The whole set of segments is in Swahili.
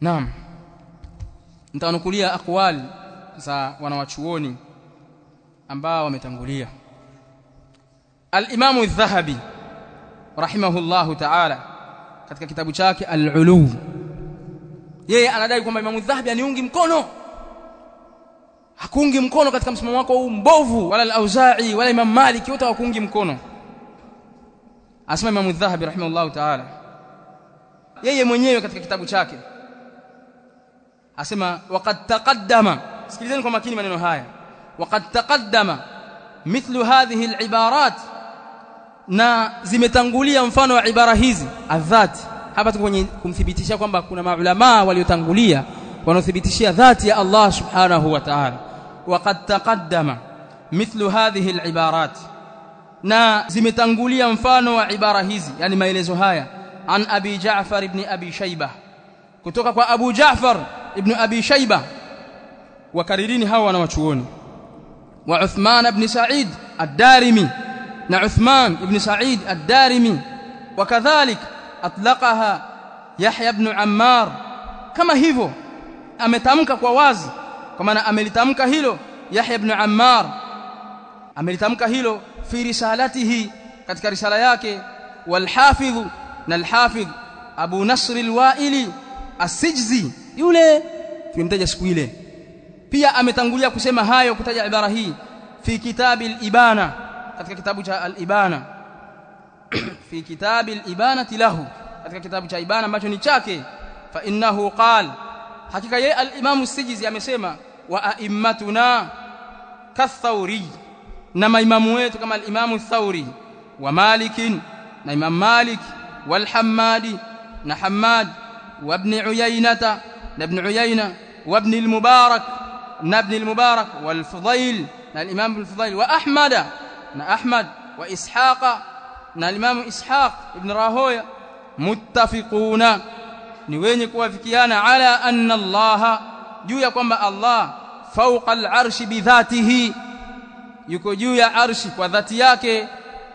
naam. Nitawanukulia akwali za wanawachuoni ambao wametangulia. al-Imam adh-Dhahabi rahimahullahu ta'ala katika kitabu chake al-Ulu yeye anadai kwamba Imam adh-Dhahabi aniungi mkono. Hakuungi mkono katika msimamo wako huu mbovu wala al-Auza'i wala Imam Malik wote hawakuungi mkono. Asema Imam adh-Dhahabi rahimahullahu ta'ala yeye mwenyewe katika kitabu chake asema waqad taqaddama. Sikilizeni kwa makini maneno haya. Waqad taqaddama mithlu hadhihi al-ibarat. Na zimetangulia mfano wa ibara hizi. Adhat hapa tuko kwenye kumthibitisha kwamba kuna maulama waliotangulia wanaothibitishia dhati ya Allah subhanahu wa ta'ala. Waqad taqaddama mithlu hadhihi al-ibarat. Na zimetangulia mfano wa ibara hizi yani maelezo haya. An abi Ja'far ibn abi Shaybah. Kutoka kwa Abu Ja'far ibn Abi Shaiba wakaririni hawa wanawachuoni. Wa Uthman ibn Sa'id ad-Darimi. Na Uthman ibn Sa'id ad-Darimi. Wakadhalik atlaqaha Yahya ibn Ammar. Kama hivyo ametamka kwa wazi. Kwa maana amelitamka hilo Yahya ibn Ammar. Amelitamka hilo fi risalatihi katika risala yake wal hafidh na al Abu Nasr al-Wa'ili as-Sijzi yule tumemtaja siku ile. pia ametangulia kusema hayo kutaja ibara hii. Fi kitabi al-Ibana katika kitabu cha al-Ibana fi kitabi al-Ibana lahu katika kitabu cha Ibana ambacho ni chake. Fa innahu qal hakika yeye al-Imam as-Sijzi amesema wa a'immatuna kathauri na maimamu wetu kama al-Imam ath-Thawri wa Malikin na Imam Malik wal Hammadi na Hammad wa ibn Uyaynata na ibn Uyayna wa ibn al-Mubarak na ibn al-Mubarak wal Fudail na al-Imam al-Fudail wa Ahmad na Ahmad wa Ishaqa na al-Imam Ishaq ibn Rahoya muttafiquna ni wenye kuwafikiana ala anna Allah juu ya kwamba Allah fawqa al-arshi bi dhatihi yuko juu ya arshi kwa dhati yake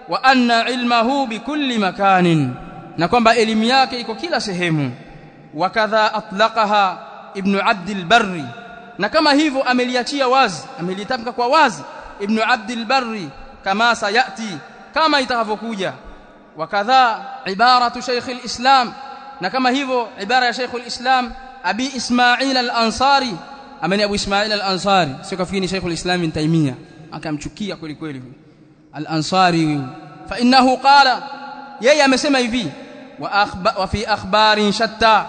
wa anna ilmahu bikulli makanin na kwamba elimu yake iko kila sehemu وكذا أطلقها ابن عبد البر. نكما هيفو أمليتيا واز أمليتابك كوا واز. ابن عبد البر كما سيأتي كما يتغفكويا وكذا عبارة شيخ الإسلام نكما هيفو عبارة يا شيخ الإسلام أبي إسماعيل الأنصاري. أمني أبو إسماعيل الأنصاري. سيكا فيني شيخ الإسلام ابن تيمية. أكام تشكي أقول الأنصاري. فإنه قال يا يا مسمى يفي. وفي أخبار شتى.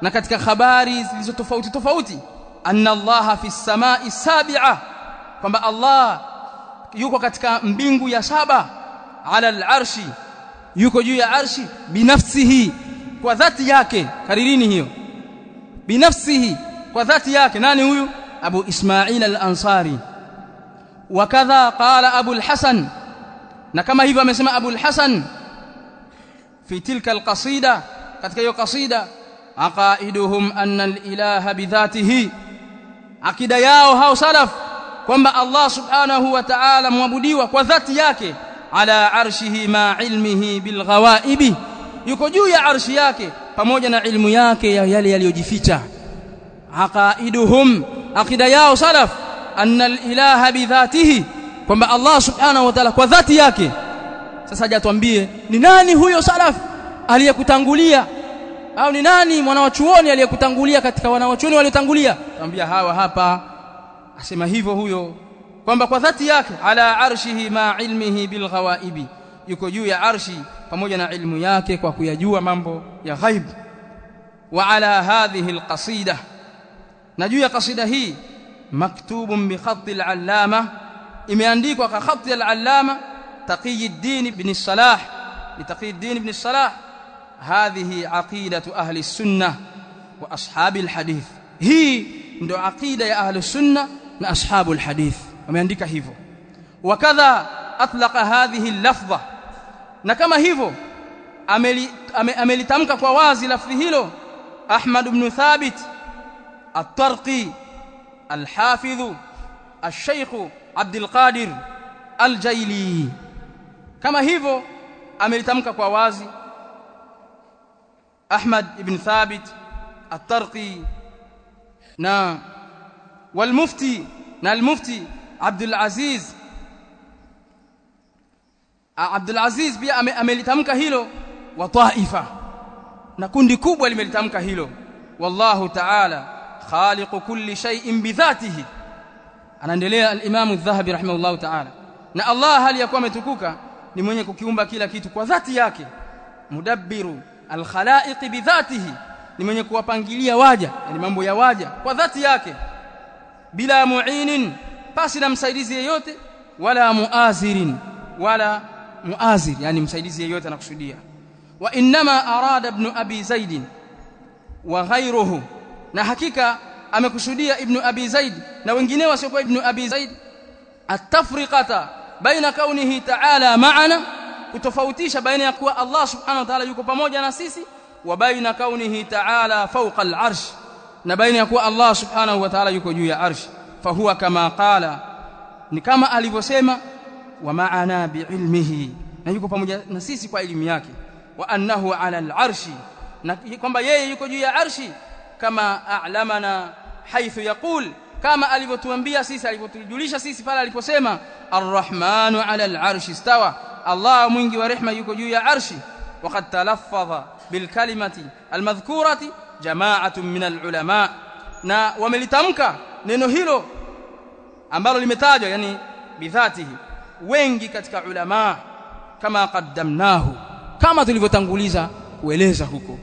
na katika habari zilizo tofauti tofauti anna allaha fi samai sabia kwamba allah yuko katika mbingu ya saba ala alarshi yuko juu ya arshi binafsihi kwa dhati yake. Karirini hiyo? Binafsihi kwa dhati yake. Nani huyu? Abu ismail al-ansari. Wakadha qala abu al-hasan na kama hivyo amesema abu al-hasan fi tilka al-qasida katika hiyo qasida aqaiduhum anna al-ilaha bidhatihi. Akida yao hao salaf kwamba Allah subhanahu wa ta'ala muabudiwa kwa dhati yake ala arshihi ma ilmihi bil ghawaibi. Yuko juu ya arshi yake pamoja na ilmu yake ya yale yaliyojificha. Aqaiduhum akida yao salaf anna al-ilaha bidhatihi kwamba Allah subhanahu wa ta'ala kwa dhati yake. Sasa haja ni nani huyo salaf aliyekutangulia au ni nani mwanawachuoni aliyekutangulia katika wanawachuoni waliotangulia? Tuambia hawa hapa. Asema hivyo huyo kwamba kwa dhati yake ala arshihi ma ilmihi bil ghawaibi yuko juu ya arshi pamoja na ilmu yake kwa kuyajua mambo ya ghaib. Wa ala hadhihi alqasida na juu ya kasida hii maktubun bi khatti al-allama imeandikwa kwa khatti al-allama taqiyuddin ibn salah. Litaqiyuddin ibn salah هذه عقيدة أهل السنة وأصحاب الحديث هي ndo aqida ya ahlu sunna na ashabu alhadith wameandika hivyo wakadha atlaqa hadhihi lafdha na kama hivyo amelitamka kwa wazi lafdhi hilo Ahmad ibn Thabit at-Tarqi al-Hafidh al-Sheikh Abd al-Qadir al-Jaili kama hivyo amelitamka kwa wazi Ahmad ibn Thabit At-Tarqi na walmufti na almufti Abdul Aziz Abdul Aziz pia amelitamka hilo wa Taifa na kundi kubwa limelitamka hilo wallahu ta'ala khaliqu kulli shay'in bidhatihi anaendelea al-Imam adh-Dhahabi rahimahullahu ta'ala na Allah hali yakuwa ametukuka ni mwenye kukiumba kila kitu kwa dhati yake mudabbiru al-khalaiq bidhatihi ni mwenye kuwapangilia waja yani mambo ya waja kwa dhati yake. Bila muinin pasi na msaidizi yeyote wala muazirin wala muazir yani msaidizi yeyote anakusudia. Wa inma arada ibn abi zaid wa ghayruhu. Na hakika amekusudia ibn abi zaid na wengineo wasiokuwa ibn abi zaid. At-tafriqata baina kaunihi ta'ala ma'ana kutofautisha baina ya kuwa Allah subhanahu wa ta'ala yuko pamoja na sisi wa baina kaunihi ta'ala fawqa al-arsh na baina ya kuwa Allah subhanahu wa ta'ala yuko juu ya arsh. Fahuwa kama qala ni kama alivyosema wa ma'ana bi'ilmihi na yuko pamoja na sisi kwa elimu yake. Wa annahu 'ala al-arshi na kwamba yeye yuko juu ya arshi kama a'lamana haithu yaqul kama alivyotuambia sisi alivyotujulisha sisi pale aliposema arrahmanu 'ala al-arshi Allah mwingi wa rehma yuko juu ya arshi وقد تلفظ بالكلمة المذكوره جماعة من العلماء na wamelitamka neno hilo ambalo limetajwa yani bidhatihi wengi katika ulama kama qaddamnahu kama tulivyotanguliza kueleza huko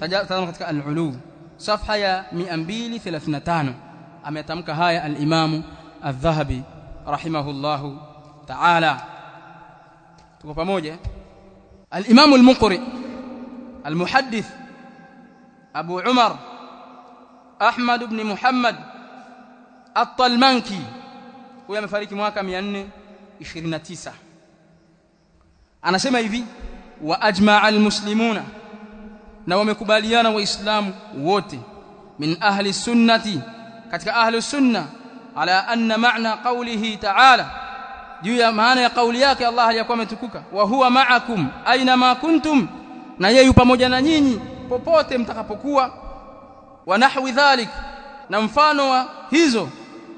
tazama katika al-ulu safha ya 235 ametamka haya al-imamu adh-dhahabi rahimahullahu ta'ala tuko pamoja al-imamu al-muqri al-muhaddith abu umar ahmad ibn muhammad at-talmanki huyo amefariki mwaka 429 anasema hivi wa ajma'a al-muslimuna na wamekubaliana waislamu wote min ahli sunnati katika ahli sunna ala anna ma'na qawlihi ta'ala juu ya maana ya kauli yake Allah aliyakuwa ametukuka. Wa huwa ma'akum aina ma kuntum na yeye yupo pamoja na nyinyi popote mtakapokuwa. Wa nahwi dhalik na mfano wa hizo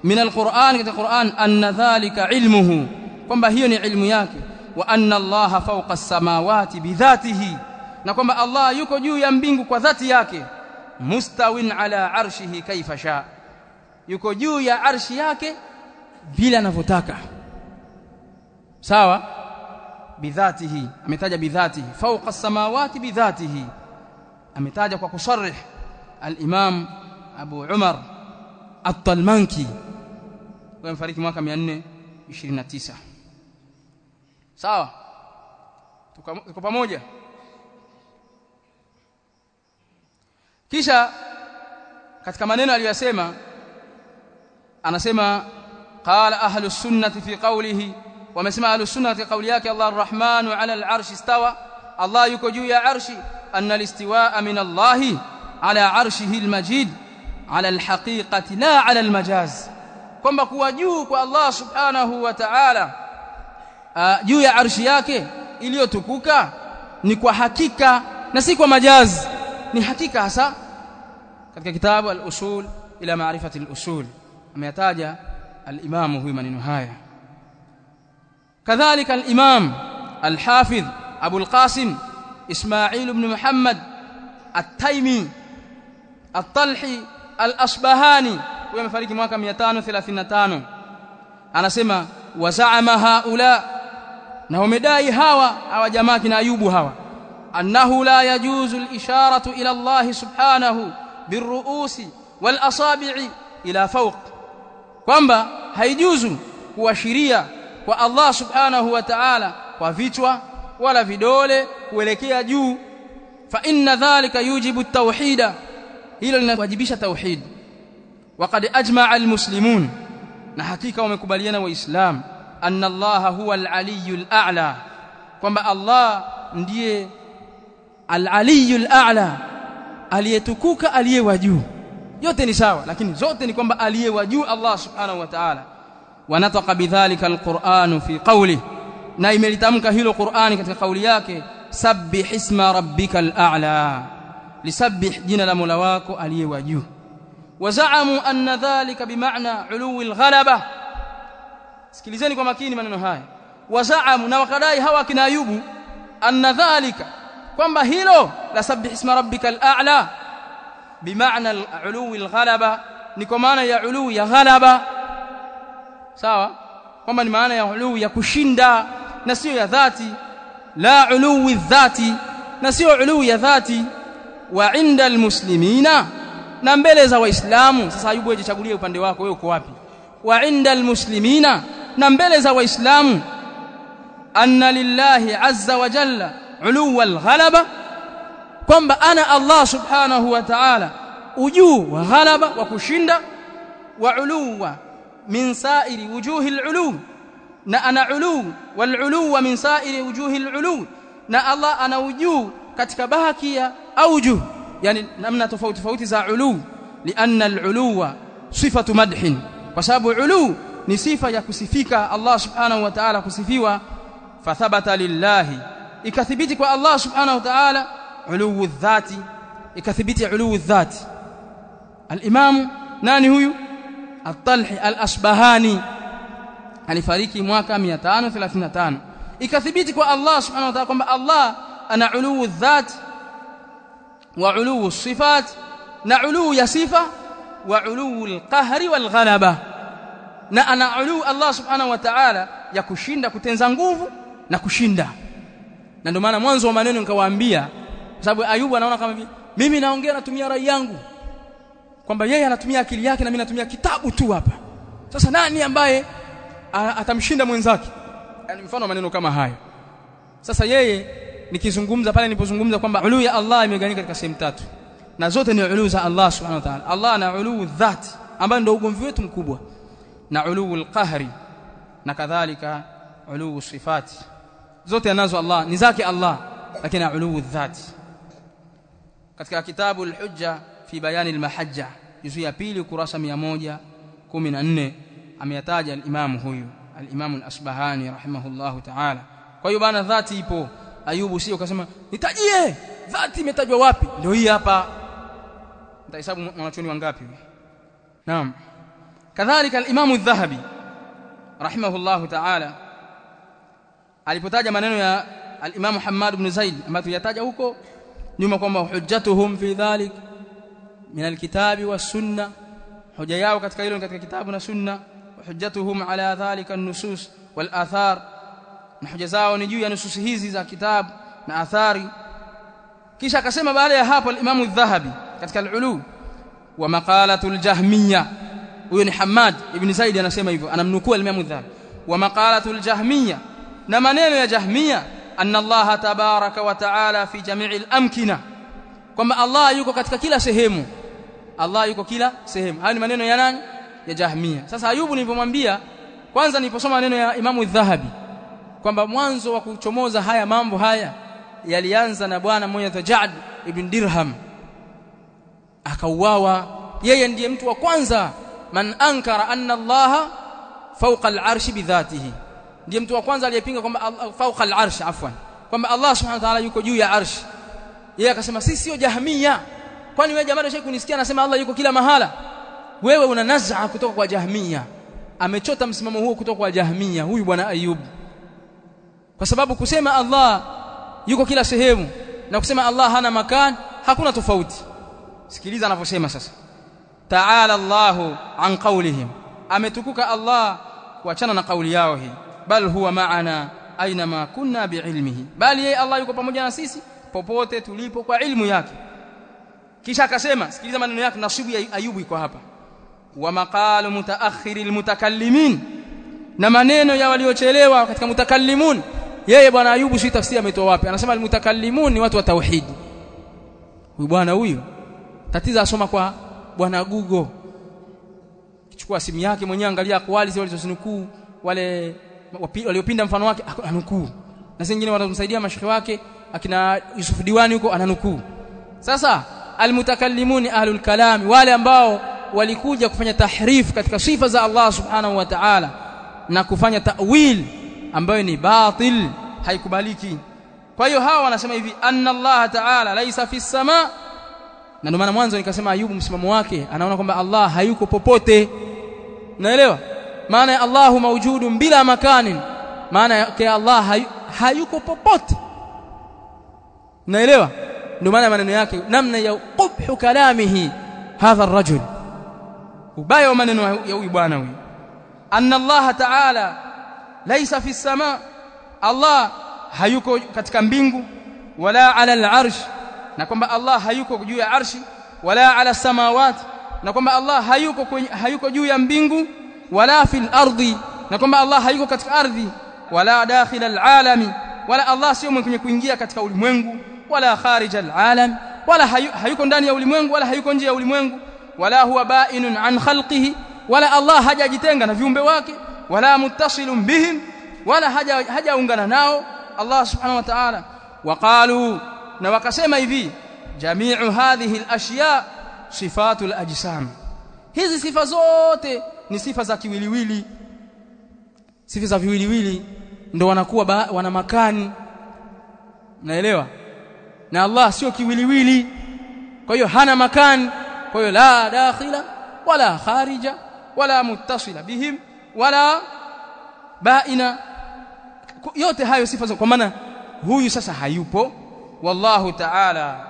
min alquran katika Qur'an anna dhalika ilmuhu kwamba hiyo ni ilmu yake. Wa anna Allah fawqa as-samawati bidhatihi na kwamba Allah yuko juu ya mbingu kwa dhati yake. Mustawin ala arshihi kaifa sha yuko juu ya arshi yake bila anavyotaka sawa bidhatihi ametaja bidhatihi fawqa as-samawati bidhatihi ametaja kwa kusarih al-imam Abu Umar At-Talmanki mfariki mwaka 429 sawa tuko pamoja kisha katika maneno aliyosema anasema qala ahlus sunnati fi qawlihi wamesema ahlus sunnati qawli yake Allah arrahmanu ala al-arshi istawa Allah yuko juu ya arshi anna al-istiwaa min Allah ala arshihi al-majid ala al-haqiqati la ala al-majaz kwamba kuwa juu kwa Allah subhanahu wa ta'ala juu ya arshi yake iliyotukuka ni kwa hakika na si kwa majazi ni hakika hasa katika kitabu al-usul ila maarifati al-usul ameyataja al-imamu huyu maneno haya كذلك الإمام الحافظ أبو القاسم إسماعيل بن محمد التيمي الطلحي الأصبهاني. ويوم فريق مواكا ميتانو ثلاثين تانو. أنا سمع وزعم هؤلاء نهو مدائي هوا أو جماك ايوب هوا أنه لا يجوز الإشارة إلى الله سبحانه بالرؤوس والأصابع إلى فوق. كمبا هيجوز هو شريه kwa Allah subhanahu wa ta'ala kwa vichwa wala vidole kuelekea juu. Fa inna dhalika yujibu tawhida hilo linawajibisha tauhid waqad ajma'a almuslimun na hakika wamekubaliana waislam anna Allah huwa al-aliyul a'la kwamba Allah ndiye al-aliyul a'la aliyetukuka aliye wa juu. Yote ni sawa lakini zote ni kwamba aliye wa juu Allah subhanahu wa ta'ala. ونطق بذلك القرآن في قوله. نايم لتمك هل القرآن كتك قولياك سبح اسم ربك الأعلى. لسبح جن لملواك ألي وجو وزعموا أن ذلك بمعنى علو الغلبة. سكليزيني كما من النهاية وزعموا نوكداي هواك نايوب أن ذلك كما هيلو لسبح اسم ربك الأعلى. بمعنى علو الغلبة. نكمان يا علو يا غلبة. Sawa? Kwamba ni maana ya uluu ya kushinda na sio ya dhati. La uluwi dhati na sio uluwi ya dhati. Wa inda almuslimina na mbele za waislamu. Sasa ayubu wewe jichagulie upande wako wewe uko wapi? Wa inda almuslimina na mbele za waislamu. Anna lillahi azza wa jalla uluwa alghalaba kwamba ana Allah subhanahu wa ta'ala. Ujuu wa ghalaba wa kushinda wa uluwa min sa'iri wujuhi alulu na ana ulum wal uluwa min sa'iri wujuhi alulu na Allah ana ujuu katika baki ya aujuh yani namna tofauti tofauti za ulum. Lianna aluluwa sifatu madhin. Kwa sababu ulu ni sifa ya kusifika Allah subhanahu wa ta'ala kusifiwa. Fathabata lillahi. Ikathibiti kwa Allah subhanahu wa ta'ala uluwu dhati. Ikathibiti uluwu dhati. Al-imam nani huyu at-talhi al-asbahani. Alifariki mwaka 535 ikathibiti kwa Allah subhanahu wa ta'ala kwamba Allah ana uluu dhat wa uluu sifat na uluu ya sifa wa uluu al-qahri wal-ghalaba. Na ana uluu Allah subhanahu wa ta'ala ya kushinda kutenza nguvu na kushinda. Na ndio maana mwanzo wa maneno nikawaambia kwa sababu Ayubu anaona kama mimi naongea natumia rai yangu kwamba yeye anatumia akili yake na mimi natumia kitabu tu hapa. Sasa nani ambaye atamshinda mwenzake? Yani mfano maneno kama hayo. Sasa yeye nikizungumza pale nilipozungumza kwamba ulu ya Allah imegawanyika katika sehemu tatu. Na zote ni ulu za Allah subhanahu wa ta'ala. Allah ana ulu dhati ambayo ndio ugomvi wetu mkubwa. Na ulu al-qahri na kadhalika ulu sifati. Zote anazo Allah ni zake Allah lakini ulu dhati. Katika kitabu al-hujja fi bayani al-mahajja juzu ya pili kurasa 114 ameyataja al-imam huyu al-imam al-asbahani rahimahullahu ta'ala. Kwa hiyo bana dhati ipo. Ayubu sio ukasema nitajie dhati imetajwa wapi? Ndio hii hapa. Nitahesabu mwanachuoni wangapi naam. Kadhalika al-imam adh-dhahabi rahimahullahu ta'ala alipotaja maneno ya al-imam Muhammad ibn Zaid ambayo tuyataja huko nyuma kwamba hujjatuhum fi dhalik min al-kitabi was-sunnah hoja yao katika hilo katika kitabu na sunna hujjatuhum ala dhalika an-nusus wal-athar na hoja zao ni juu ya nususi hizi za kitabu na athari kisha akasema baada ya hapo al-imam adh-dhahabi katika al-ulu wa maqalatu al-jahmiyya huyo ni Hamad ibn Zaid anasema hivyo anamnukuu al-imam adh-dhahabi wa maqalatu al-jahmiyya na maneno ya jahmiyya anna Allah tabaraka wa taala fi jami'i al-amkina kwamba Allah yuko katika kila sehemu Allah yuko kila sehemu. Hayo ni maneno ya nani? Ya Jahmia. Sasa ayubu nilipomwambia kwanza niliposoma maneno ya imamu dhahabi kwamba mwanzo wa kuchomoza haya mambo haya yalianza na bwana mmoja Ja'd ibn Dirham. Akauawa. Yeye ndiye mtu wa kwanza. Man ankara anna Allah fawqa al-arsh bidhatihi ndiye mtu wa kwanza aliyepinga kwamba fawqa al-arsh afwan. Kwamba Allah subhanahu wa ta'ala yuko juu ya arsh yeye akasema sisi sio jahmia kwani wewe jamani shekhi kunisikia anasema Allah yuko kila mahala? Wewe una nazaa kutoka kwa jahmia amechota msimamo huo kutoka kwa jahmia huyu bwana ayub. Kwa sababu kusema Allah yuko kila sehemu na kusema Allah hana makan hakuna tofauti. Sikiliza anavyosema sasa. Ta'ala Allahu an qawlihim. Ametukuka Allah kuachana na kauli yao hii. Bal huwa ma'ana aina ma kunna biilmihi. Bali yeye Allah yuko pamoja na sisi popote tulipo kwa ilmu yake kisha akasema sikiliza maneno yake nasibu ya ayubu iko hapa. Wa maqalu mutaakhiril mutakallimin na maneno ya waliochelewa katika mutakallimun. Yeye bwana ayubu si tafsiri ametoa wapi. Anasema almutakallimun ni watu wa tauhid. Huyu bwana huyu tatiza asoma kwa bwana google kichukua simu yake mwenyewe angalia akwali zile walizozinukuu wale waliopinda mfano wake anukuu. Na zingine wanamsaidia mashehe wake akina Yusuf Diwani huko ananukuu. Sasa almutakallimuni ahlul kalami wale ambao walikuja kufanya tahrif katika sifa za Allah subhanahu wa ta'ala na kufanya ta'wil ambayo ni batil haikubaliki. Kwa hiyo hawa wanasema hivi anna Allah ta'ala laisa fi sama. Na ndio maana mwanzo nikasema Ayubu msimamo wake anaona kwamba Allah hayuko popote. Naelewa maana ya Allahu mawjudun bila makanin. Maana yake Allah hayuko popote. Naelewa نمانا من نياكي. نمنا يو قبح كلامه هذا الرجل. وبايا ومن يو أن الله تعالى ليس في السماء. الله هيكو كتكم ولا على العرش. نقوم الله هيكو جوي عرشي. ولا على السماوات. نقوم الله هيكو هيكو جوي بينغو ولا في الأرض. نقوم الله هيكو كتك أرضي. ولا داخل العالم. ولا الله سيومن كنيكو إنجيا كتك wala kharij al-alam wala hayuko ndani ya ulimwengu wala hayuko nje ya ulimwengu wala huwa ba'inun an khalqihi wala Allah hajajitenga na viumbe wake wala muttasilun bihim wala hajaungana nao. Allah subhanahu wa ta'ala waqalu na wakasema hivi jami'u hadhihi al-ashya sifatul ajsam. Hizi sifa zote ni sifa za kiwiliwili. Sifa za viwiliwili ndo wanakuwa wana makani. Naelewa na Allah sio kiwiliwili. Kwa hiyo hana makani kwa hiyo la dakhila wala kharija wala muttasila bihim wala baina. Yote hayo sifa kwa maana huyu sasa hayupo. Wallahu ta'ala.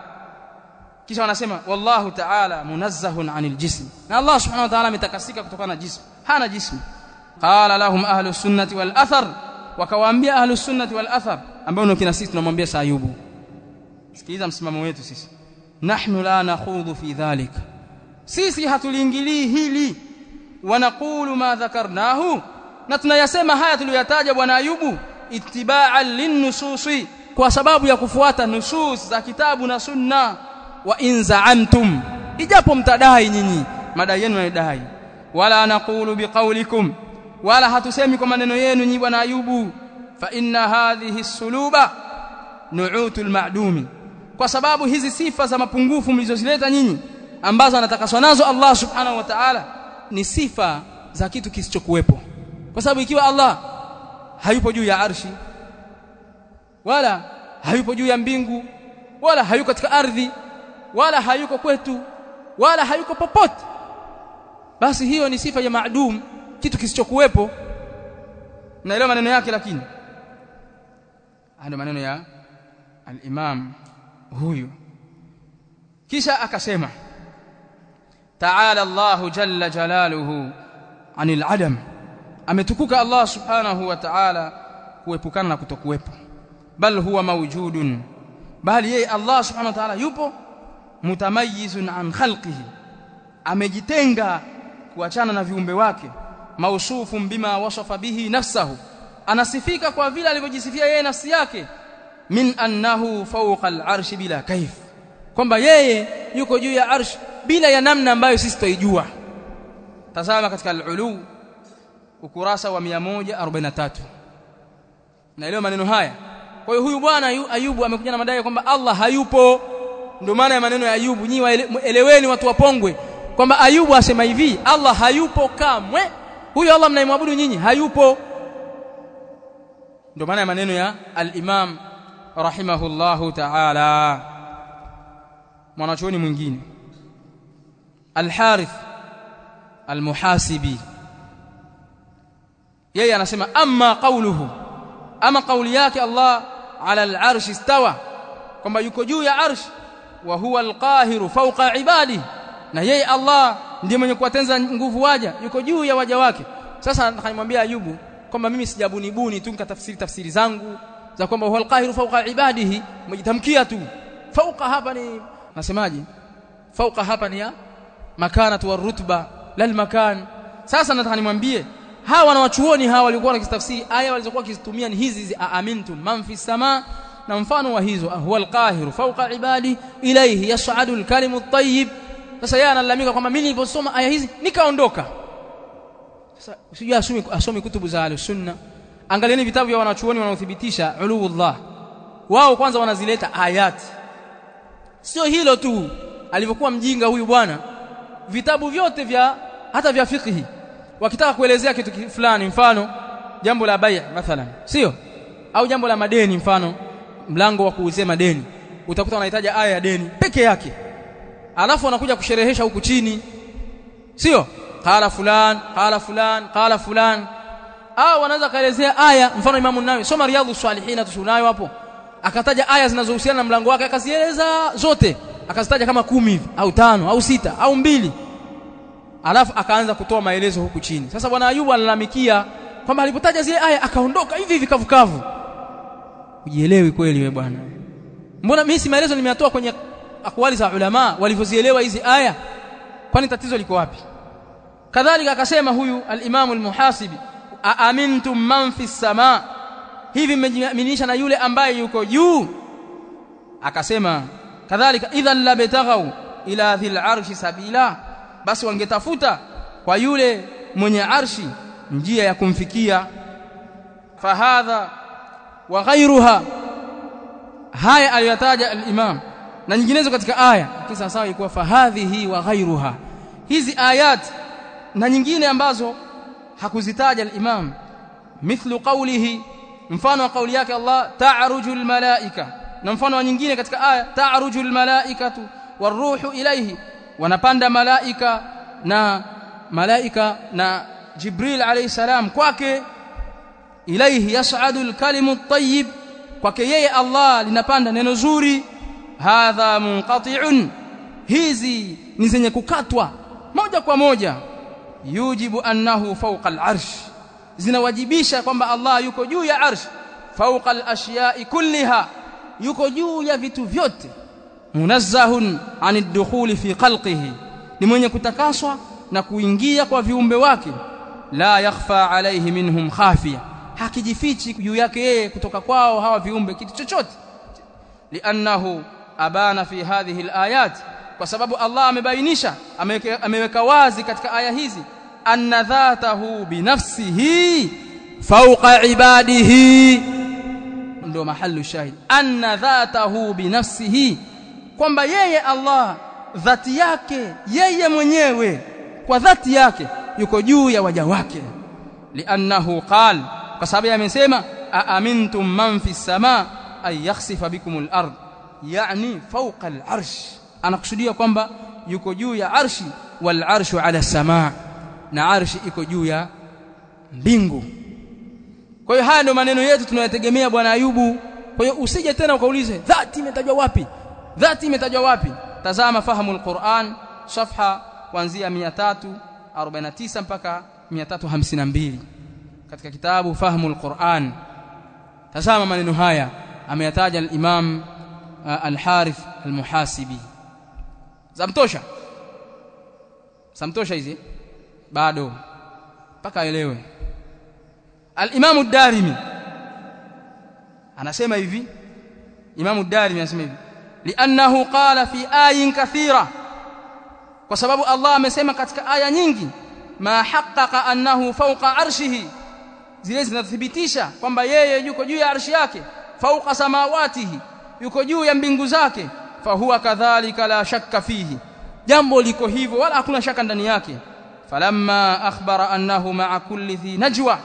Kisha wanasema wallahu ta'ala munazzahun 'anil jism. Na Allah subhanahu wa ta'ala ametakasika kutokana na jism. Hana jism. Qala lahum ahlus sunnati wal athar. Wakawaambia ahlus sunnati wal athar ambao ndio kina sisi tunamwambia Sayubu sikiliza msimamo wetu sisi nahnu la nakhudhu fi dhalika sisi hatuliingilii hili wanaqulu ma dhakarnahu na tunayasema haya tuliyoyataja bwana Ayubu ittiba'an linnususi kwa sababu ya kufuata nusus za kitabu na sunna wa in za'amtum ijapo mtadai nyinyi madai yenu yanadai wala naqulu biqaulikum wala hatusemi kwa maneno yenu nyinyi bwana Ayubu fa inna hadhihi suluba nu'utul ma'dumi kwa sababu hizi sifa za mapungufu mlizozileta nyinyi ambazo anatakaswa nazo Allah subhanahu wa ta'ala ni sifa za kitu kisichokuwepo. Kwa sababu ikiwa Allah hayupo juu ya arshi wala hayupo juu ya mbingu wala hayuko katika ardhi wala hayuko kwetu wala hayuko popote basi hiyo ni sifa ya maadum kitu kisichokuwepo. Naelewa maneno yake lakini? Ana maneno ya al-Imam huyu. Kisha akasema ta'ala Allahu jalla jalaluhu anil adam. Ametukuka Allah subhanahu wa ta'ala kuepukana na kutokuwepo. Bal huwa mawjudun. Bali yeye Allah subhanahu wa ta'ala yupo mutamayyizun an khalqihi. Amejitenga kuachana na viumbe wake mausufun bima wasafa bihi nafsahu. Anasifika kwa vile alivyojisifia yeye nafsi yake min annahu fawqa al-arshi bila kaif kwamba yeye yuko juu ya arsh bila ya namna ambayo sisi tutaijua tazama katika al-ulu ukurasa wa 143 naelewa maneno haya? Kwa hiyo huyu bwana Ayubu amekuja na madai kwamba Allah hayupo. Ndio maana ya maneno ya Ayubu nyi waeleweni watu wapongwe. Kwamba Ayubu asema hivi Allah hayupo kamwe. Huyu Allah mnaimwabudu nyinyi hayupo. Ndio maana ya maneno ya al-Imam rahimahullahu ta'ala. Mwanachuoni mwingine. al-Harith al-Muhasibi. Yeye anasema amma qawluhu. Ama kauli yake Allah ala al-arsh istawa kwamba yuko juu ya arsh wa huwa al-qahiru fawqa ibadi na yeye Allah ndiye mwenye kuwatenza nguvu waja yuko juu ya waja wake. Sasa nikamwambia Ayubu kwamba mimi sijabuni buni tu nikatafsiri tafsiri zangu za kwamba huwa al-qahiru fawqa ibadihi mjitamkia tu. Fawqa hapa ni nasemaje? Fawqa hapa ni ya makanatu warutba lal makan sasa nataka nimwambie hawa wanawachuoni hawa walikuwa wakitafsiri aya walizokuwa kizitumia ni hizi hizi aamintum man fi samaa na mfano wa hizo huwa alqahiru fawqa ibadi ilayhi yas'adu alkalimu at-tayyib. Sasa yeye analalamika kwamba mimi niliposoma aya hizi nikaondoka. Sasa usijua asome kutubu za al-sunna angalieni vitabu vya wanachuoni wanaothibitisha uluullah wao kwanza wanazileta ayati sio hilo tu alivyokuwa mjinga huyu bwana. Vitabu vyote vya hata vya fikhi wakitaka kuelezea kitu fulani mfano jambo la bai' mathalan. Sio. Au jambo la madeni mfano mlango wa kuuzia madeni. Utakuta wanahitaji aya ya deni peke yake. Alafu wanakuja kusherehesha huku chini. Sio. Qala fulan qala fulan qala fulan au wanaweza kaelezea aya mfano imamu nawawi soma riyadhus salihin tusunayo hapo. Akataja aya zinazohusiana na mlango wake akazieleza zote akazitaja kama kumi hivi au tano au sita au mbili. Alafu akaanza kutoa maelezo huku chini. Sasa bwana ayubu analalamikia kwamba alipotaja zile aya akaondoka hivi hivi kavukavu. Ujielewi kweli wewe bwana. Mbona mimi si maelezo nimeyatoa kwenye akwali za ulama walivyozielewa hizi aya? Kwani tatizo liko wapi? Kadhalika akasema huyu al-Imam al-Muhasibi aamintum man fi sama. Hivi mmejiaminisha na yule ambaye yuko juu? Akasema kadhalika idhan labtaghaw ila dhil arshi sabila. Basi wangetafuta kwa yule mwenye arshi njia ya kumfikia. Fahadha wa ghayruha. Haya aliyotaja al-Imam. Na nyinginezo katika aya kisa sawa ilikuwa fahadhihi wa ghayruha. Hizi ayat na nyingine ambazo hakuzitaja al-Imam. Mithlu qawlihi mfano wa kauli yake Allah ta'ruju al-malaika na mfano wa nyingine katika aya ta'ruju al-malaikatu waruhu ilayhi. Wanapanda malaika na malaika na Jibril alayhi salam kwake ilayhi yas'adu al-kalimu at-tayyib kwake yeye Allah linapanda neno zuri hadha munqati'un. Hizi ni zenye kukatwa moja kwa moja yujibu annahu fawqa al-arsh. Zinawajibisha kwamba Allah yuko juu ya arsh. Fawqa al-ashya'i kulliha. Yuko juu ya vitu vyote. Munazzahun anid dukhuli fi khalqihi. Ni mwenye kutakaswa na kuingia kwa viumbe wake. La yakhfa alayhi minhum khafiya. Hakijifichi juu yake yeye kutoka kwao hawa viumbe kitu chochote. Liannahu abana fi hadhihi alayat kwa sababu Allah amebainisha ameweka wazi katika aya hizi anna dhatahu binafsihi fawqa ibadihi. Ndio mahallu shahid. Anna dhatahu binafsihi kwamba yeye Allah dhati yake yeye mwenyewe kwa dhati yake yuko juu ya waja wake. Liannahu qal kwa sababu amesema aamintum man fi sama ay yakhsifa bikumul ard. Yani fawqa al-arsh anakusudia kwamba yuko juu ya arshi wal arshu ala samaa na arshi iko juu ya mbingu. Kwa hiyo haya ndio maneno yetu tunayotegemea bwana Ayubu. Kwa hiyo usije tena ukaulize dhati imetajwa wapi? Dhati imetajwa wapi? Tazama fahamu alquran safha kuanzia 349 mpaka 352 katika kitabu fahamu alquran tazama maneno haya ameyataja al-imam al-harith al-muhasibi zamtosha zamtosha hizi. Bado. Mpaka aelewe. Al-imam ad-darimi anasema hivi. Imam ad-darimi anasema hivi. Li'annahu qala fi ayin kathira. Kwa sababu Allah amesema katika aya nyingi ma haqqaqa annahu fawqa arshihi. Zile zinathibitisha kwamba yeye yuko juu ya arshi yake fawqa samawatihi. Yuko juu ya mbingu zake fahuwa kadhalika la shakka fihi. Jambo liko hivyo wala hakuna shaka ndani yake. Falamma akhbara annahu ma'a kulli dhi najwa.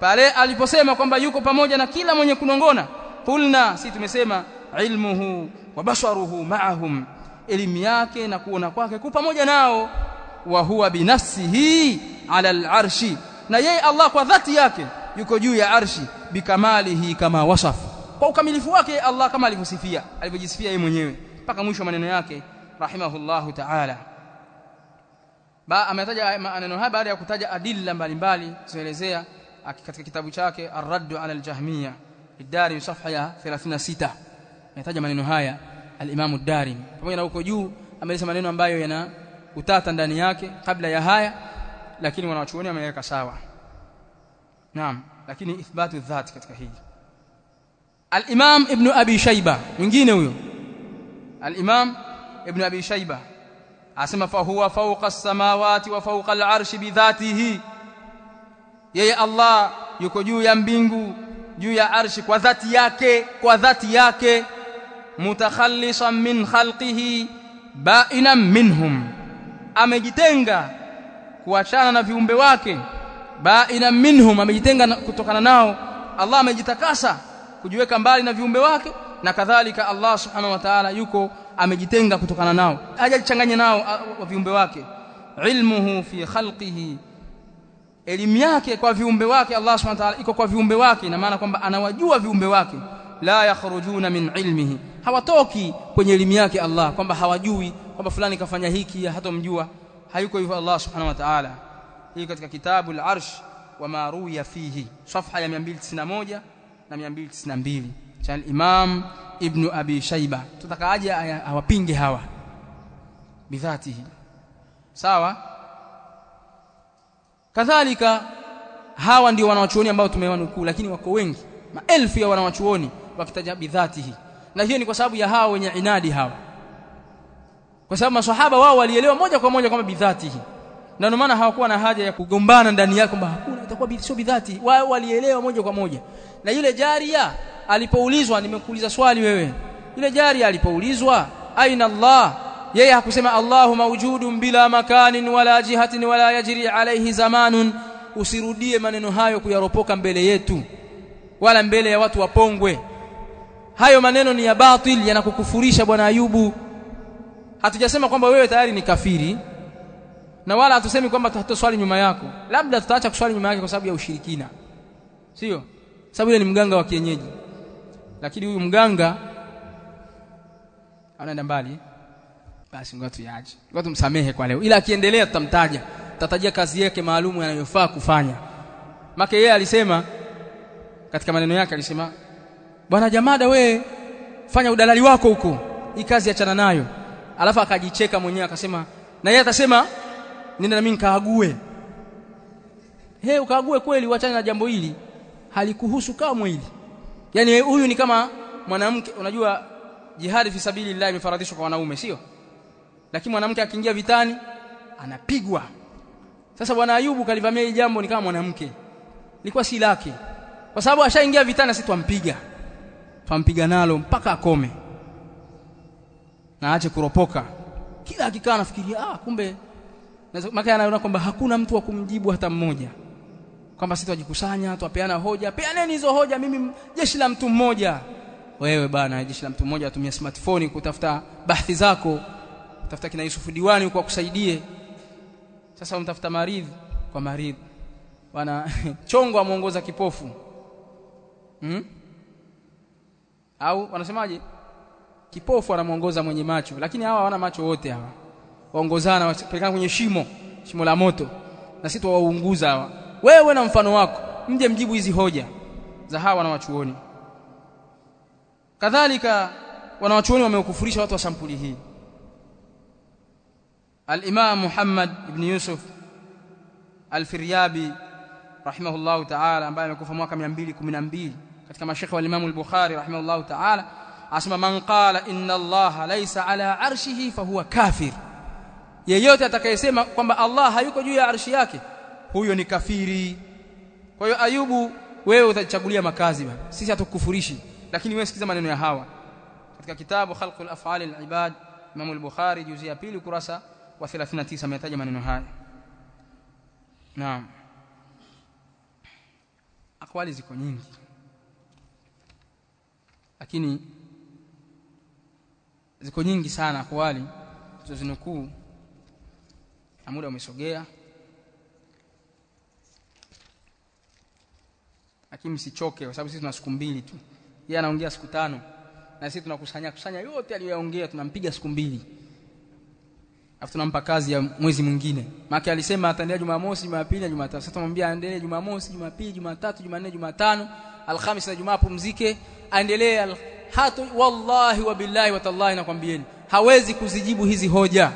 Pale aliposema kwamba yuko pamoja na kila mwenye kunongona kulna si tumesema ilmuhu wa basharuhu ma'ahum. Elimu yake na kuona kwake ku pamoja nao. Wa huwa binafsihi ala al-arshi. Na yeye Allah kwa dhati yake yuko juu ya arshi bikamalihi kama wasaf. Kwa ukamilifu wake Allah kama alivyosifia alivyojisifia yeye mwenyewe mpaka mwisho maneno yake rahimahullahu ta'ala. Ba ametaja maneno haya baada ya kutaja adilla mbalimbali zinaelezea katika kitabu chake ar-radd ala al-jahmiyya idari safha ya 36 ametaja maneno haya al-imam ad-darim pamoja na huko juu ameleza maneno ambayo yana utata ndani yake kabla ya haya lakini wanawachuoni wameweka sawa. Naam lakini ithbatu dhati katika hili. Al-imam ibn abi shayba mwingine huyo al-imam ibn abi shayba asema fa huwa fawqa as-samawati wa fawqa al-arshi bi dhatihi. Yeye Allah yuko juu ya mbingu juu ya arshi kwa dhati yake kwa dhati yake. Mutakhallisan min khalqihi ba'inan minhum. Amejitenga kuachana na viumbe wake ba'inan minhum amejitenga kutokana nao. Allah amejitakasa kujiweka mbali na viumbe wake na kadhalika Allah subhanahu wa ta'ala yuko amejitenga kutokana nao hajachanganya nao wa viumbe wake. Ilmuhu fi khalqihi. Elimu yake kwa viumbe wake Allah subhanahu wa ta'ala iko kwa viumbe wake na maana kwamba anawajua viumbe wake. La yakhrujuna min ilmihi. Hawatoki kwenye elimu yake Allah kwamba hawajui kwamba fulani kafanya hiki hatomjua. Hayuko hivyo Allah subhanahu wa ta'ala. Hii katika kitabu al-arsh wa ma ruya fihi. Safha ya 291 na 292 cha al-imam ibn abi Shaiba tutakaje awapinge hawa. Bidhatihi sawa? Kadhalika hawa ndio wanawachuoni ambao tumewanukuu lakini wako wengi. Maelfu ya wanawachuoni wakitaja bidhatihi na hiyo ni kwa sababu ya hawa wenye inadi hawa kwa sababu maswahaba wao walielewa moja kwa moja kwamba bidhatihi na ndio maana hawakuwa na haja ya kugombana ndani yake kwamba hakuna itakuwa sio bidhati. Wao walielewa moja kwa moja na yule jaria alipoulizwa nimekuuliza swali wewe. Yule jaria alipoulizwa aina Allah? Yeye hakusema Allahu mawjudun bila makanin wala jihatin wala yajri alayhi zamanun. Usirudie maneno hayo kuyaropoka mbele yetu wala mbele ya watu wapongwe. Hayo maneno ni ya batil yanakukufurisha bwana Ayubu. Hatujasema kwamba wewe tayari ni kafiri na wala hatusemi kwamba tutaswali nyuma yako. Labda tutaacha kuswali nyuma yake kwa sababu ya ushirikina. Sio sababu yule ni mganga wa kienyeji. Lakini huyu mganga anaenda mbali. Basi ngoja tuache ngoja tumsamehe kwa leo. Ila akiendelea tutamtaja. Tutatajia kazi yake maalumu anayofaa kufanya. Make yeye alisema katika maneno yake alisema bwana jamada we fanya udalali wako huko. Hii kazi achana nayo. Alafu akajicheka mwenyewe akasema na yeye atasema nenda na mimi nikaague he ukaague kweli uachane na jambo hili halikuhusu kamwe hili. Yani huyu ni kama mwanamke unajua jihadi fi sabilillah imefaradhishwa kwa wanaume sio? Lakini mwanamke akiingia vitani anapigwa. Sasa bwana Ayubu kalivamia hili jambo ni kama mwanamke. Likuwa si lake kwa sababu ashaingia vitani sisi twampiga. Twampiga nalo mpaka akome. Na aache kuropoka. Kila akikaa anafikiria ah kumbe maana anaona kwamba hakuna mtu wa kumjibu hata mmoja kwamba sisi tujikusanya tuapeana hoja. Peaneni hizo hoja mimi jeshi la mtu mmoja. Wewe bana jeshi la mtu mmoja atumia smartphone kutafuta bahthi zako. Kutafuta kina Yusufu Diwani kwa kusaidie sasa umtafuta maridhi? Kwa maridhi. Bana chongo amuongoza kipofu. Hmm? au wanasemaje? Kipofu anamuongoza mwenye macho. Lakini hawa hawana macho wote hawa. Waongozana wapelekana kwenye shimo. Shimo la moto. Na sisi tuwaunguza hawa wewe na mfano wako mje mjibu hizi hoja za hawa wanawachuoni. Kadhalika wanawachuoni wamekufurisha watu wa sampuli hii. al-Imam Muhammad ibn Yusuf al-Firyabi rahimahullahu ta'ala ambaye amekufa mwaka 212 katika mashekhe wa Imam al-Bukhari rahimahullahu ta'ala asema man qala inna Allah laysa ala arshihi fahuwa kafir. Yeyote atakayesema kwamba Allah hayuko juu ya arshi yake huyo ni kafiri. Kwa hiyo Ayubu wewe utachagulia makazi bwana sisi hatukufurishi lakini wewe sikiza maneno ya hawa. Katika kitabu khalqul af'al al-ibad Imam al-Bukhari juzi ya pili kurasa wa 39 ametaja maneno haya. Naam. Akwali ziko nyingi. Lakini ziko nyingi sana akwali tuzinukuu na muda umesogea lakini msichoke kwa sababu sisi tuna siku mbili tu. Yeye anaongea siku tano. Na sisi tunakusanya kusanya yote aliyoyaongea tunampiga siku mbili. Afu tunampa kazi ya mwezi mwingine. Maana alisema ataendelea Jumamosi Jumapili na Jumatatu. Sasa tumwambia aendelee Jumamosi Jumapili Jumatatu Jumanne Jumatano Alhamisi na Jumaa pumzike aendelee al hatu wallahi wa billahi wa tallahi nakwambieni hawezi kuzijibu hizi hoja.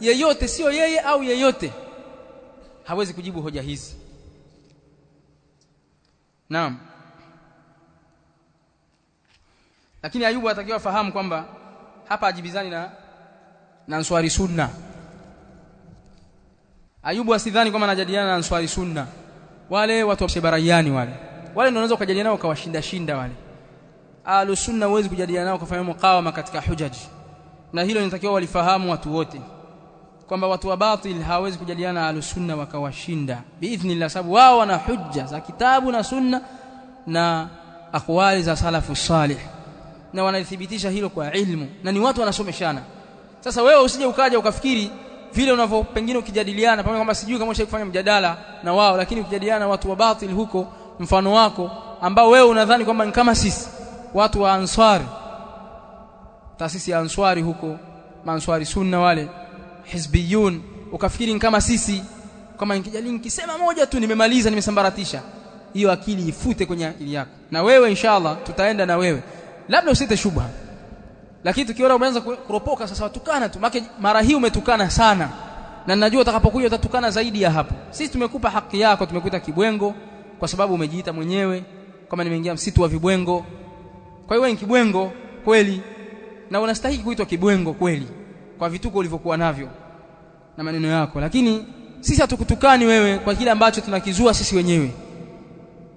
Yeyote sio yeye au yeyote hawezi kujibu hoja hizi naam. Lakini Ayubu atakiwa fahamu kwamba hapa ajibizani na na Answari Sunna. Ayubu asidhani kwamba anajadiliana na Answari Sunna. Wale watu wa Shebarayani wale. Wale ndio unaweza kujadiliana nao ukawashinda shinda wale. Ahlu Sunna huwezi kujadiliana nao kufanya mukawama katika hujaji na hilo nitakiwa walifahamu watu wote kwamba watu wa batil hawezi kujadiliana na Ahlu Sunna wakawashinda. Biidhnillah sababu wao wana hujja za kitabu na sunna na akwali za salafu salih. Na wanalithibitisha hilo kwa ilmu na ni watu wanasomeshana. Sasa wewe usije ukaja ukafikiri vile unavyo pengine ukijadiliana pamoja kwamba sijui kama kufanya mjadala na wao lakini ukijadiliana na watu wa batil huko mfano wako ambao wewe unadhani kwamba ni kama sisi watu wa answari taasisi ya answari huko manswari sunna wale hizbiyun ukafikiri kama sisi. Kama nikijali nikisema moja tu nimemaliza nimesambaratisha. Hiyo akili ifute kwenye akili yako. Na wewe inshallah tutaenda na wewe. Labda usite shubha. Lakini tukiona umeanza kuropoka sasa watukana tu. Maana mara hii umetukana sana. Na ninajua utakapokuja utatukana zaidi ya hapo. Sisi tumekupa haki yako tumekuita kibwengo kwa sababu umejiita mwenyewe. Kama nimeingia msitu wa vibwengo. Kwa hiyo wewe ni kibwengo kweli. Na unastahili kuitwa kibwengo kweli. Kwa vituko ulivyokuwa navyo na maneno yako. Lakini sisi hatukutukani wewe kwa kile ambacho tunakizua sisi wenyewe.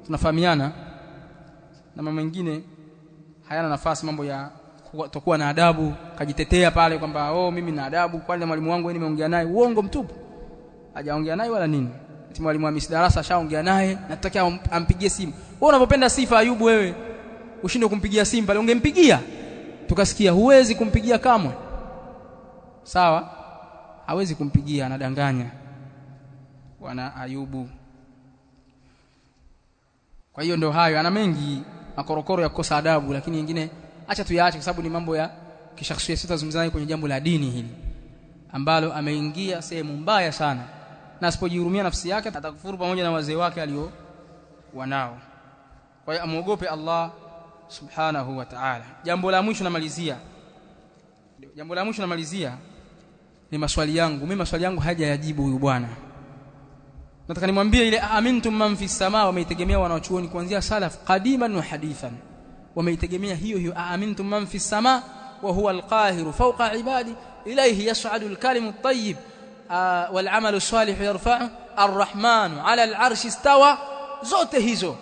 Tunafahamiana na mambo mengine hayana nafasi mambo ya kutokuwa na adabu. Kajitetea pale kwamba oh mimi na adabu kwani mwalimu wangu yeye nimeongea naye. Uongo mtupu. Hajaongea naye wala nini. Ati mwalimu wa darasa ashaongea naye nataka ampigie simu. Wewe unapopenda sifa Ayubu wewe ushinde kumpigia simu pale. Ungempigia tukasikia huwezi kumpigia kamwe. Sawa hawezi kumpigia anadanganya. Bwana Ayubu. Kwa hiyo ndio hayo. Ana mengi makorokoro ya kukosa adabu lakini nyingine acha tuyaache kwa sababu ni mambo ya kishakhsia. Sitazungumza kwenye jambo la dini hili ambalo ameingia sehemu mbaya sana na asipojihurumia nafsi yake atakufuru pamoja na wazee wake alio wanao. Kwa hiyo amuogope Allah subhanahu wa ta'ala. Jambo la mwisho namalizia. Jambo la mwisho namalizia ni maswali yangu mimi maswali yangu hajayajibu huyu bwana nataka nimwambie ile amintum man fi samaa wameitegemea wanaochuoni kuanzia salaf qadiman wa hadithan wameitegemea hiyo hiyo amintum man fi samaa wa huwa alqahiru fawqa ibadi ilayhi yas'adu alkalimu at-tayyib wal 'amalu salih yarfa'u arrahmanu 'ala al-'arshi istawa zote hizo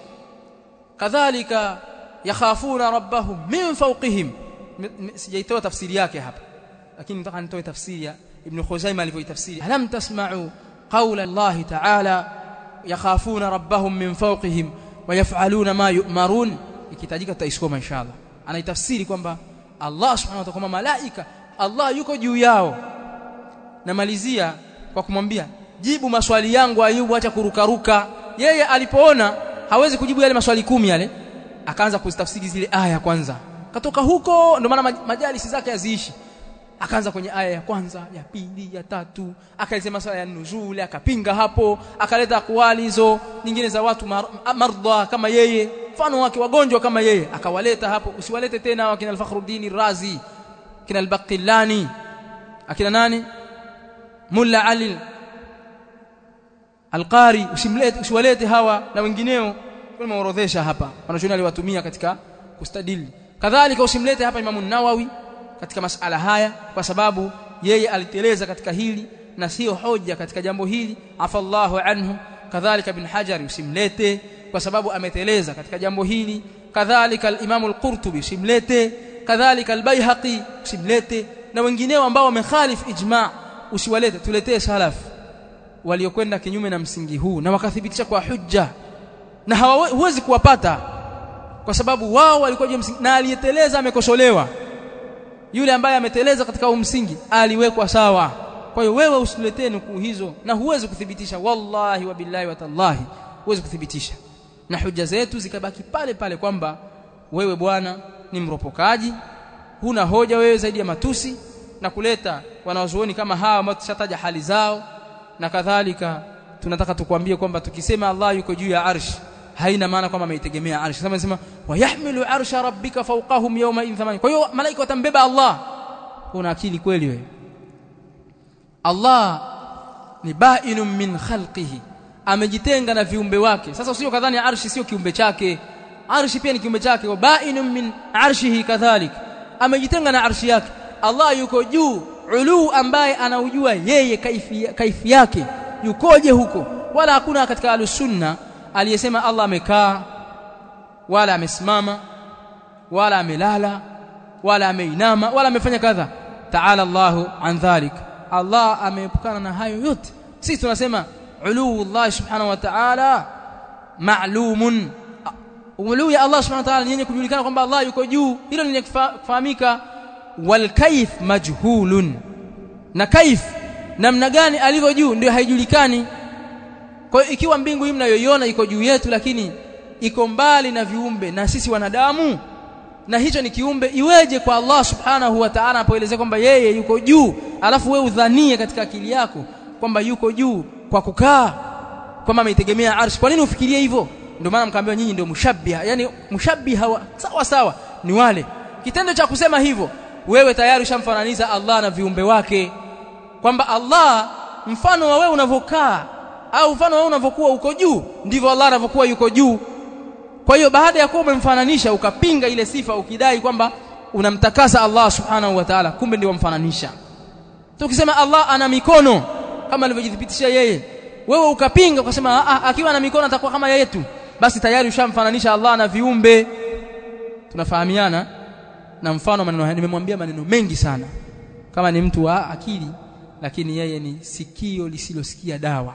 kadhalika yakhafuna rabbahum min fawqihim sijaitoa tafsiri yake hapa lakini nataka nitoe tafsiri ya ibn Khuzaimah alivyoitafsiri. Alam tasma'u qawla Allah ta'ala yakhafuna rabbahum min fawqihim wa yaf'aluna ma yu'marun. Ikitajika tutaisoma inshallah. Anaitafsiri kwamba Allah subhanahu wa ta'ala malaika Allah yuko juu yao. Namalizia kwa kumwambia jibu maswali yangu Ayubu acha kurukaruka. Yeye alipoona hawezi kujibu yale maswali kumi yale. Akaanza kuzitafsiri zile aya kwanza. Katoka huko ndio maana majalisi zake haziishi akaanza kwenye aya ya kwanza ya pili ya tatu. Akaisema sala ya nuzuli akapinga hapo. Akaleta akwali hizo nyingine za watu mar mardha kama yeye mfano wake wagonjwa kama yeye. Akawaleta hapo usiwalete tena wakina al-Fakhruddin Razi kina al-Baqillani. Akina nani? Mulla Ali Al-Qari. Usimlete usiwalete hawa na wengineo. Tumeorodhesha hapa. Wanachoona aliwatumia katika kustadili. Kadhalika usimlete hapa Imam Nawawi katika masala haya kwa sababu yeye aliteleza katika hili na sio hoja katika jambo hili. Afallahu anhu kadhalika bin Hajar usimlete kwa sababu ameteleza katika jambo hili. Kadhalika al-Imam al-Qurtubi usimlete kadhalika al-Baihaqi usimlete na wengineo ambao wamekhalif ijma' usiwalete tuletee salaf waliokwenda kinyume na msingi huu na wakathibitisha kwa hujja. Na hawawezi kuwapata kwa sababu wao walikuwa na aliyeteleza amekosolewa yule ambaye ameteleza katika huu msingi aliwekwa sawa. Kwa hiyo wewe usiletee nukuu hizo na huwezi kuthibitisha. Wallahi wa billahi wa tallahi huwezi kuthibitisha. Na hoja zetu zikabaki pale pale kwamba wewe bwana ni mropokaji huna hoja wewe zaidi ya matusi na kuleta wanaozuoni kama hawa ambao tushataja hali zao na kadhalika. Tunataka tukwambie kwamba tukisema Allah yuko juu ya arsh haina maana kwamba ameitegemea arsh sasa nasema wayahmilu arsha rabbika fawqahum yawma idhin kwa hiyo malaika watambeba Allah. Una akili kweli wewe? Allah ni bainun min khalqihi. Amejitenga na viumbe wake. Sasa usio kadhani arshi sio kiumbe chake. Arshi pia ni kiumbe chake. Wa bainun min arshihi kadhalik. Amejitenga na arshi yake. Allah yuko juu. Ulu ambaye anaujua yeye kaifi, kaifi yake. Yukoje huko? Wala hakuna katika alusunna aliyesema Allah amekaa wala amesimama wala amelala wala ameinama wala amefanya kadha. Ta'ala Allahu an dhalik. Allah ameepukana na hayo yote. Sisi tunasema uluu Allah subhanahu wa ta'ala ma'lumun. Ulu ya Allah subhanahu wa ta'ala ni kujulikana kwamba Allah yuko juu. Hilo ni kufahamika. Wal kaif majhulun. Na kaif namna gani alivyo juu ndio haijulikani kwa hiyo ikiwa mbingu hii mnayoiona iko juu yetu lakini iko mbali na viumbe na sisi wanadamu na hicho ni kiumbe iweje kwa Allah subhanahu wa ta'ala anapoelezea kwamba yeye yuko juu alafu we udhanie katika akili yako kwamba yuko juu kwa kukaa kwamba ameitegemea arshi? Kwa nini ufikirie hivyo? Ndio maana mkaambiwa nyinyi ndio mushabbiha. Yani mushabbiha wa, sawa sawa ni wale. Kitendo cha kusema hivyo wewe tayari ushamfananiza Allah na viumbe wake. Kwamba Allah mfano wa wewe unavyokaa au mfano wewe unavyokuwa uko juu ndivyo Allah anavyokuwa yuko juu. Kwa hiyo baada ya kuwa umemfananisha ukapinga ile sifa ukidai kwamba unamtakasa Allah subhanahu wa ta'ala kumbe ndio wamfananisha. Tukisema Allah ana mikono kama alivyojithibitishia yeye. Wewe ukapinga ukasema akiwa na mikono atakuwa kama yeye tu. Basi tayari ushamfananisha Allah na viumbe. Tunafahamiana na mfano maneno nimemwambia maneno mengi sana. Kama ni mtu wa akili lakini yeye ni sikio lisilosikia dawa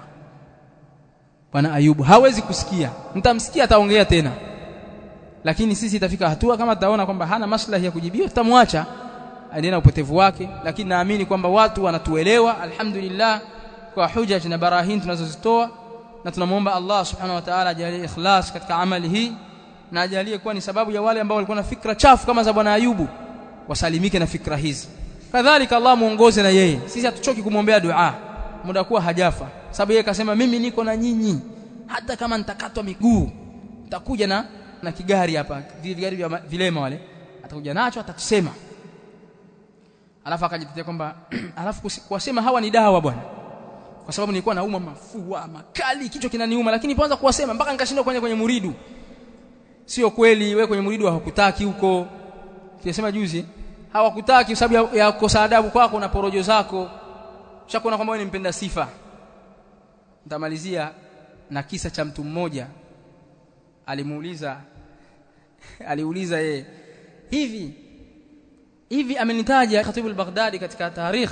bwana Ayubu hawezi kusikia. Mtamsikia ataongea tena. Lakini sisi itafika hatua kama tutaona kwamba hana maslahi ya kujibiwa tutamwacha. Aendelee na upotevu wake lakini naamini kwamba watu wanatuelewa alhamdulillah kwa hujaj na barahin tunazozitoa na tunamuomba Allah subhanahu wa ta'ala ajalie ikhlas katika amali hii na ajalie kuwa ni sababu ya wale ambao walikuwa na fikra chafu kama za bwana Ayubu wasalimike na fikra hizi. Kadhalika Allah muongoze na yeye. Sisi hatuchoki kumwombea dua muda kuwa hajafa sababu yeye akasema mimi niko na nyinyi. Hata kama nitakatwa miguu nitakuja na na kigari hapa vigari vya vilema wale. Atakuja nacho atatusema. Alafu akajitetea kwamba alafu kuwasema hawa ni dawa bwana. Kwa sababu nilikuwa nauma mafua makali kichwa kinaniuma lakini kwanza kuwasema mpaka nikashindwa kwenye kwenye muridu. Sio kweli wewe kwenye muridu hawakutaki huko. Tunasema juzi hawakutaki sababu ya, ya kosa adabu kwako na porojo zako. Ushakuona kwamba wewe ni mpenda sifa nitamalizia na kisa cha mtu mmoja. Alimuuliza aliuliza yeye hivi hivi amenitaja Khatibu al-Baghdadi katika tarikh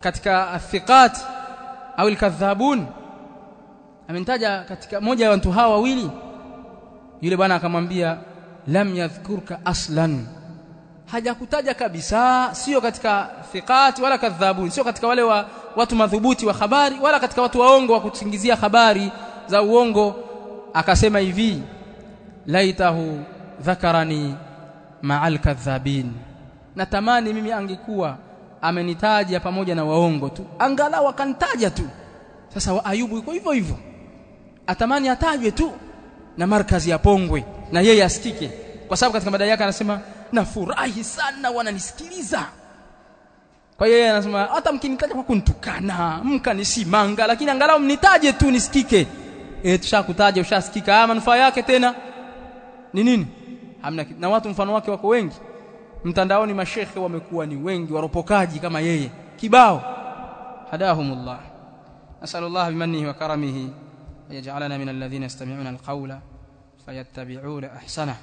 katika athiqat au al-kadhabun? Amenitaja katika moja ya watu hawa wawili? Yule bwana akamwambia lam yadhkurka aslan. Hajakutaja kabisa sio katika thiqat wala kadhabun sio katika wale wa watu madhubuti wa habari wala katika watu waongo wa kutingizia habari za uongo akasema hivi laitahu dhakarani ma'al kadhabin. Natamani mimi angekuwa amenitaja pamoja na waongo tu angalau akanitaja tu. Sasa wa ayubu yuko hivyo hivyo. Atamani atajwe tu na markazi ya pongwe na yeye asikike. Kwa sababu katika madai yake anasema nafurahi sana wananisikiliza kwa hiyo yeye anasema hata mkinitaja kwa kuntukana mkanisimanga lakini angalau mnitaje tu nisikike. Eh tushakutaja ushasikika. Haya manufaa yake tena ni nini? Hamna na watu mfano wake wako wengi. Mtandaoni mashekhe wamekuwa ni wengi waropokaji kama yeye. Kibao. Hadahumullah. Nasallallahu bimanihi wa karamihi. Yaj'alana min alladhina yastami'una alqawla fayattabi'una ahsana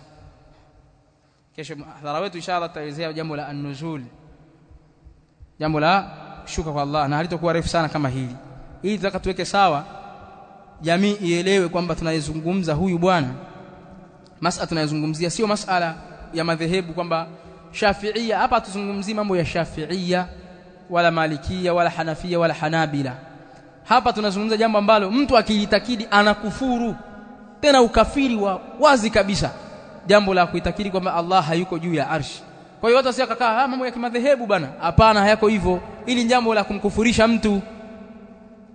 kesho hadhara wetu inshallah tutaelezea jambo la an-nuzul jambo la kushuka kwa Allah na halitakuwa refu sana kama hili. Ili tutaka tuweke sawa jamii ielewe kwamba tunayezungumza huyu bwana masala tunayozungumzia sio masala ya madhehebu kwamba Shafi'ia hapa tuzungumzie mambo ya Shafi'ia wala Malikia wala Hanafia wala Hanabila. Hapa tunazungumza jambo ambalo mtu akilitakidi anakufuru tena ukafiri wa wazi kabisa. Jambo la kuitakidi kwamba Allah hayuko juu ya arshi kwa hiyo watu wasikakaa ah mambo ya kimadhehebu bana hapana hayako hivyo. Ili jambo la kumkufurisha mtu.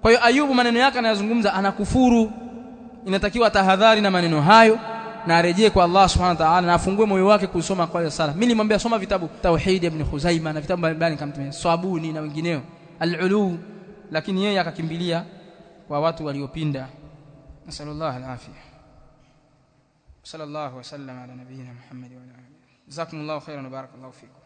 Kwa hiyo Ayubu maneno yake anayozungumza anakufuru. Inatakiwa tahadhari na maneno hayo na arejee kwa Allah subhanahu wa ta'ala na afungue moyo wake kusoma kwa sala. Mimi nilimwambia soma vitabu. Tauhid ibn Khuzaima na vitabu mbalimbali kama tumia Sabuni na wengineo. Al-ulu lakini yeye akakimbilia kwa watu waliopinda. Nasallallahu al-afiyah sallallahu wa sallam ala nabiyyina Muhammad wa ala jasakum اllahu khayra wbaaraka اllahu fiikum